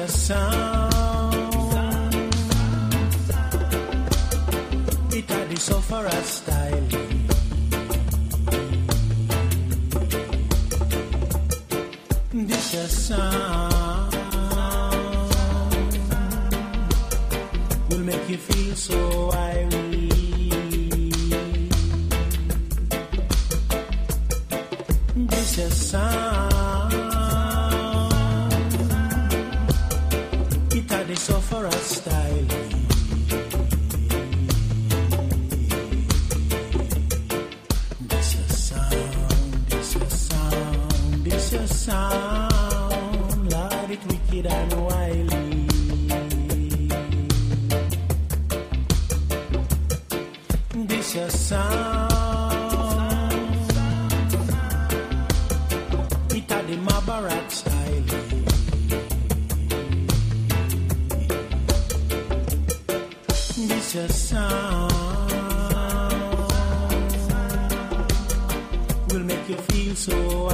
It the style. This a sound will make you feel so. This a sound. Had style. This a sound, this a sound, this a sound, Lord, it wicked and wily. This a sound, it had the Mabarak style. This will make you feel so.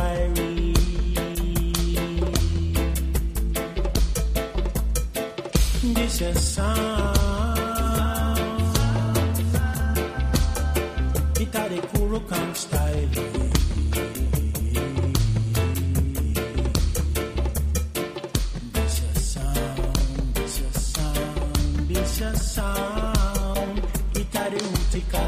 This a sound. It had a Kurokan style.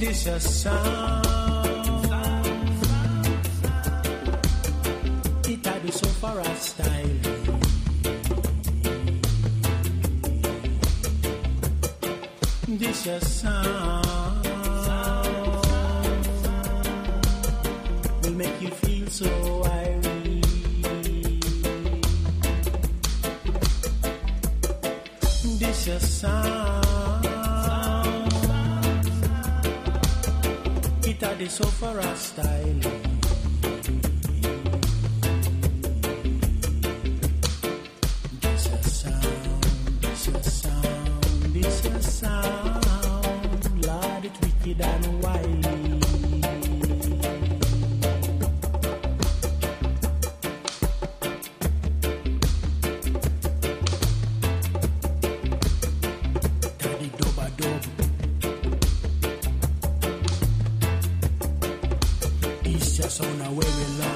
This a sound. It so far as style. This a sound will make you feel so. This a sound. It had the so far as style. This a sound, this a sound, a Lord, it wicked and wily. Just on a way we love.